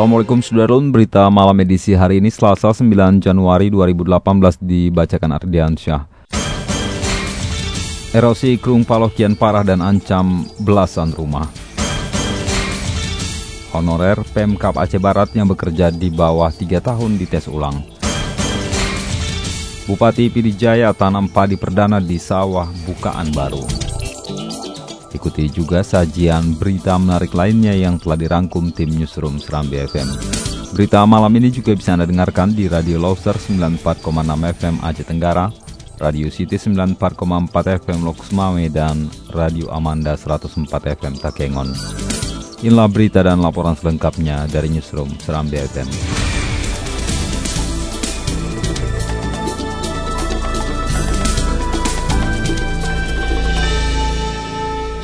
Assalamualaikum Sudarun, berita malam edisi hari ini Selasa 9 Januari 2018 dibacakan Ardiansyah. Erosi Krung Paloh kian parah dan ancam belasan rumah. Honorer Pemkap Aceh Barat yang bekerja di bawah 3 tahun dites ulang. Bupati Pidijaya tanam padi perdana di sawah bukaan baru. Ikuti juga sajian berita menarik lainnya yang telah dirangkum tim Newsroom Serambi FM. Berita malam ini juga bisa Anda dengarkan di Radio Loser 94,6 FM Aceh Tenggara, Radio City 94,4 FM Lokus Mame, dan Radio Amanda 104 FM Takengon. Inilah berita dan laporan selengkapnya dari Newsroom Serambi FM.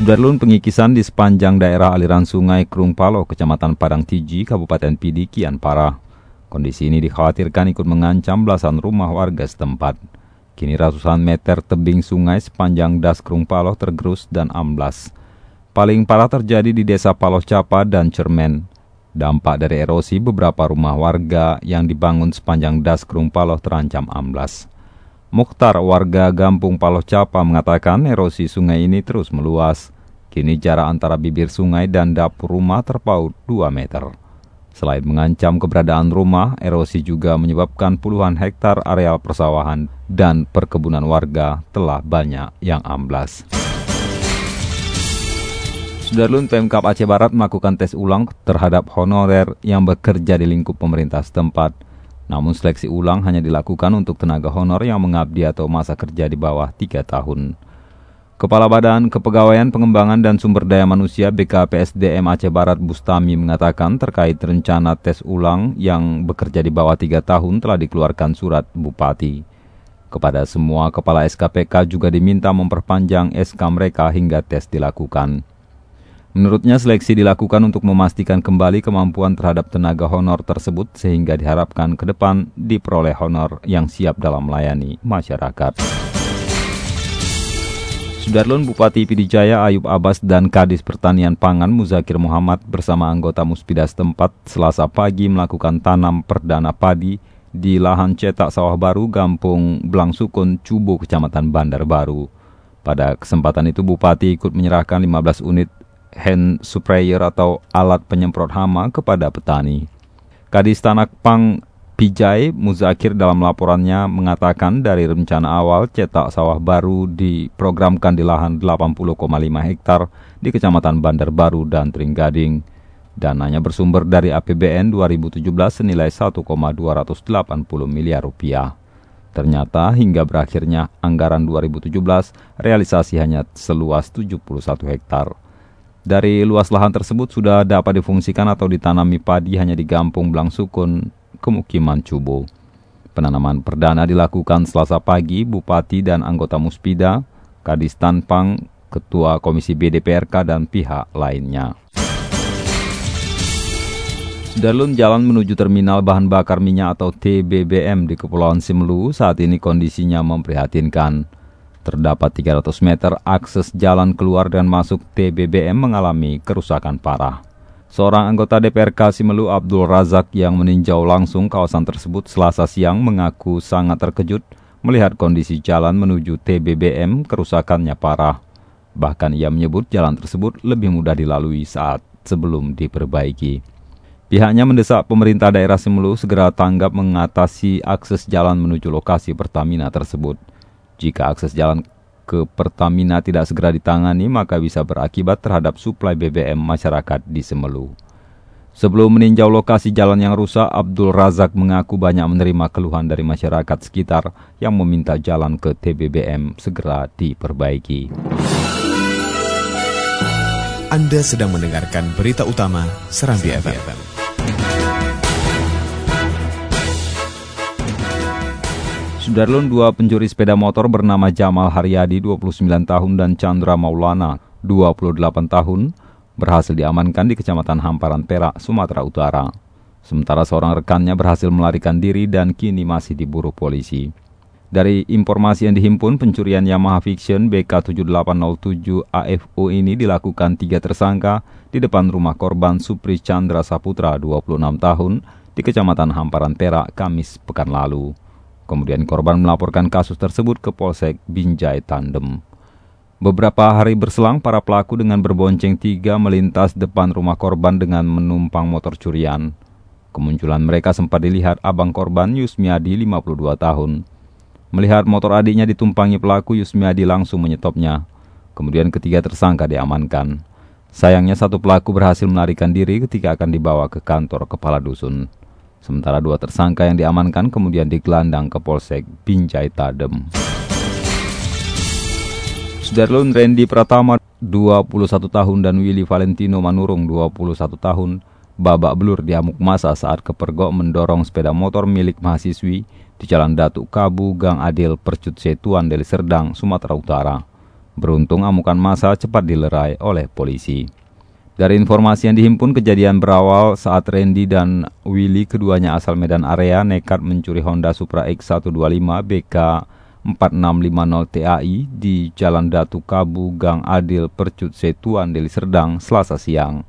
Sudarlun pengikisan di sepanjang daerah aliran sungai Krung Palo, Kecamatan Padang Tiji, Kabupaten Pidi, kian parah. Kondisi ini dikhawatirkan ikut mengancam belasan rumah warga setempat. Kini ratusan meter tebing sungai sepanjang das Krung Palo tergerus dan amblas. Paling parah terjadi di desa Paloh Capa dan Cermen. Dampak dari erosi beberapa rumah warga yang dibangun sepanjang das Krung Paloh terancam amblas. Mukhtar, warga Gampung Paloh Capa, mengatakan erosi sungai ini terus meluas. Kini jarak antara bibir sungai dan dapur rumah terpaut 2 meter. Selain mengancam keberadaan rumah, erosi juga menyebabkan puluhan hektar areal persawahan dan perkebunan warga telah banyak yang amblas. Sudarlun Pemkap Aceh Barat melakukan tes ulang terhadap honorer yang bekerja di lingkup pemerintah setempat. Namun seleksi ulang hanya dilakukan untuk tenaga honor yang mengabdi atau masa kerja di bawah 3 tahun. Kepala Badan Kepegawaian Pengembangan dan Sumber Daya Manusia BKPSDM Aceh Barat Bustami mengatakan terkait rencana tes ulang yang bekerja di bawah 3 tahun telah dikeluarkan surat Bupati. Kepada semua kepala SKPK juga diminta memperpanjang SK mereka hingga tes dilakukan. Menurutnya seleksi dilakukan untuk memastikan kembali kemampuan terhadap tenaga honor tersebut sehingga diharapkan ke depan diperoleh honor yang siap dalam melayani masyarakat. Sudarlun Bupati Pidijaya Ayub Abbas dan Kadis Pertanian Pangan Muzakir Muhammad bersama anggota Muspida setempat selasa pagi melakukan tanam perdana padi di lahan cetak sawah baru Gampung Blangsukun Cubo Kecamatan Bandar Baru. Pada kesempatan itu Bupati ikut menyerahkan 15 unit hand sprayer atau alat penyemprot hama kepada petani. Kadis Tanak Pang Pijai Muzakir dalam laporannya mengatakan dari rencana awal cetak sawah baru diprogramkan di lahan 80,5 hektar di Kecamatan Bandar Baru dan Tringgading. Dananya bersumber dari APBN 2017 senilai 1,280 miliar rupiah. Ternyata hingga berakhirnya anggaran 2017 realisasi hanya seluas 71 hektar. Dari luas lahan tersebut sudah dapat difungsikan atau ditanami padi hanya di Gampung Blangsukun, Kemukiman Cubo. Penanaman perdana dilakukan selasa pagi Bupati dan anggota Muspida, Kadis Tanpang, Ketua Komisi BDPRK dan pihak lainnya. Darlun jalan menuju terminal bahan bakar minyak atau TBBM di Kepulauan Simelu saat ini kondisinya memprihatinkan. Terdapat 300 meter akses jalan keluar dan masuk TBBM mengalami kerusakan parah. Seorang anggota DPRK Simelu Abdul Razak yang meninjau langsung kawasan tersebut selasa siang mengaku sangat terkejut melihat kondisi jalan menuju TBBM kerusakannya parah. Bahkan ia menyebut jalan tersebut lebih mudah dilalui saat sebelum diperbaiki. Pihaknya mendesak pemerintah daerah Simelu segera tanggap mengatasi akses jalan menuju lokasi Pertamina tersebut. Jika akses jalan ke Pertamina tidak segera ditangani, maka bisa berakibat terhadap suplai BBM masyarakat di Semelu. Sebelum meninjau lokasi jalan yang rusak, Abdul Razak mengaku banyak menerima keluhan dari masyarakat sekitar yang meminta jalan ke TBBM segera diperbaiki. Anda sedang mendengarkan berita utama Serambi FM. Sudarlun dua pencuri sepeda motor bernama Jamal Haryadi 29 tahun dan Chandra Maulana 28 tahun berhasil diamankan di Kecamatan Hamparan Perak, Sumatera Utara. Sementara seorang rekannya berhasil melarikan diri dan kini masih diburu polisi. Dari informasi yang dihimpun, pencurian Yamaha Fiction BK7807 AFO ini dilakukan tiga tersangka di depan rumah korban Supri Chandra Saputra 26 tahun di Kecamatan Hamparan Perak, Kamis pekan lalu. Kemudian korban melaporkan kasus tersebut ke Polsek Binjai Tandem. Beberapa hari berselang, para pelaku dengan berbonceng tiga melintas depan rumah korban dengan menumpang motor curian. Kemunculan mereka sempat dilihat abang korban Yusmiadi 52 tahun. Melihat motor adiknya ditumpangi pelaku, Yusmiadi langsung menyetopnya. Kemudian ketiga tersangka diamankan. Sayangnya satu pelaku berhasil melarikan diri ketika akan dibawa ke kantor kepala dusun. Sementara dua tersangka yang diamankan kemudian digelandang ke Polsek Binjai Tadem. Sudarlun Randy Pratama 21 tahun dan Willy Valentino Manurung 21 tahun babak belur di amuk masa saat kepergok mendorong sepeda motor milik mahasiswi di Jalan Datuk Kabu, Gang Adil, Percut Setuan, Deli Serdang, Sumatera Utara. Beruntung amukan masa cepat dilerai oleh polisi. Dari informasi yang dihimpun, kejadian berawal saat Randy dan Willy, keduanya asal Medan Area, nekat mencuri Honda Supra X125 BK 4650 TAI di Jalan Datu Kabu, Gang Adil, Percut Setuan, Deli Serdang, Selasa siang.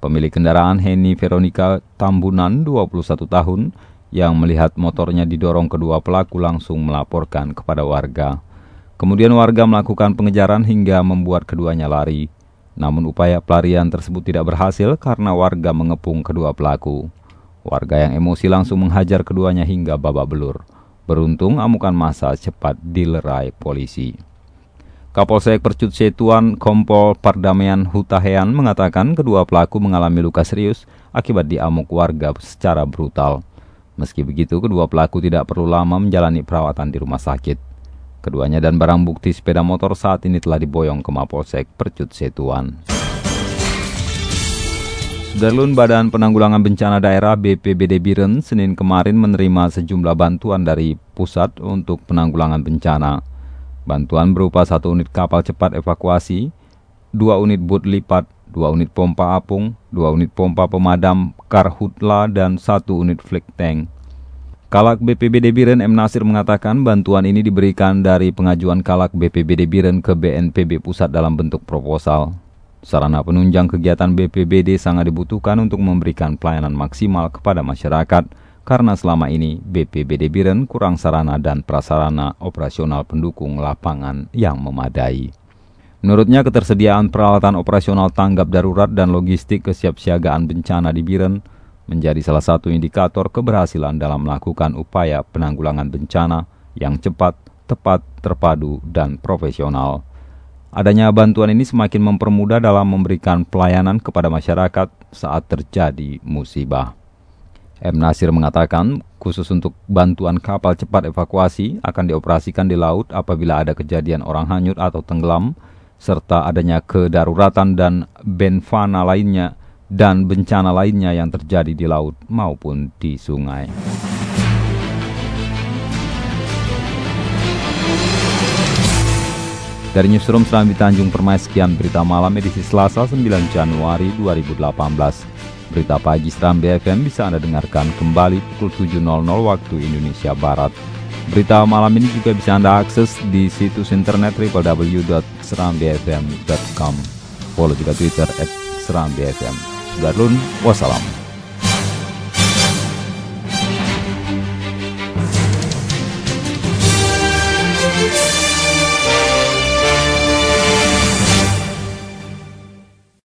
Pemilik kendaraan Heni Veronica Tambunan, 21 tahun, yang melihat motornya didorong kedua pelaku langsung melaporkan kepada warga. Kemudian warga melakukan pengejaran hingga membuat keduanya lari. Namun upaya pelarian tersebut tidak berhasil karena warga mengepung kedua pelaku. Warga yang emosi langsung menghajar keduanya hingga babak belur. Beruntung amukan masa cepat dilerai polisi. Kapolsek Percut Setuan Kompol Pardamaian Hutahean mengatakan kedua pelaku mengalami luka serius akibat diamuk warga secara brutal. Meski begitu, kedua pelaku tidak perlu lama menjalani perawatan di rumah sakit. Keduanya dan barang bukti sepeda motor saat ini telah diboyong ke Mapolsek Percut Setuan. Sudarlun Badan Penanggulangan Bencana Daerah BPBD Biren Senin kemarin menerima sejumlah bantuan dari pusat untuk penanggulangan bencana. Bantuan berupa satu unit kapal cepat evakuasi, dua unit boot lipat, dua unit pompa apung, dua unit pompa pemadam karhutla, dan satu unit flick tank. Kalak BPBD Biren M. Nasir mengatakan bantuan ini diberikan dari pengajuan Kalak BPBD Biren ke BNPB Pusat dalam bentuk proposal. Sarana penunjang kegiatan BPBD sangat dibutuhkan untuk memberikan pelayanan maksimal kepada masyarakat karena selama ini BPBD Biren kurang sarana dan prasarana operasional pendukung lapangan yang memadai. Menurutnya ketersediaan peralatan operasional tanggap darurat dan logistik kesiapsiagaan bencana di Biren menjadi salah satu indikator keberhasilan dalam melakukan upaya penanggulangan bencana yang cepat, tepat, terpadu, dan profesional. Adanya bantuan ini semakin mempermudah dalam memberikan pelayanan kepada masyarakat saat terjadi musibah. M. Nasir mengatakan, khusus untuk bantuan kapal cepat evakuasi akan dioperasikan di laut apabila ada kejadian orang hanyut atau tenggelam, serta adanya kedaruratan dan benfana lainnya dan bencana lainnya yang terjadi di laut maupun di sungai. Dari Newsroom Serambi Tanjung Permai, sekian berita malam edisi Selasa 9 Januari 2018. Berita pagi Serambi FM bisa Anda dengarkan kembali pukul 7.00 waktu Indonesia Barat. Berita malam ini juga bisa Anda akses di situs internet www.serambifm.com. Follow juga Twitter at Serambi FM. Darulun, wassalam.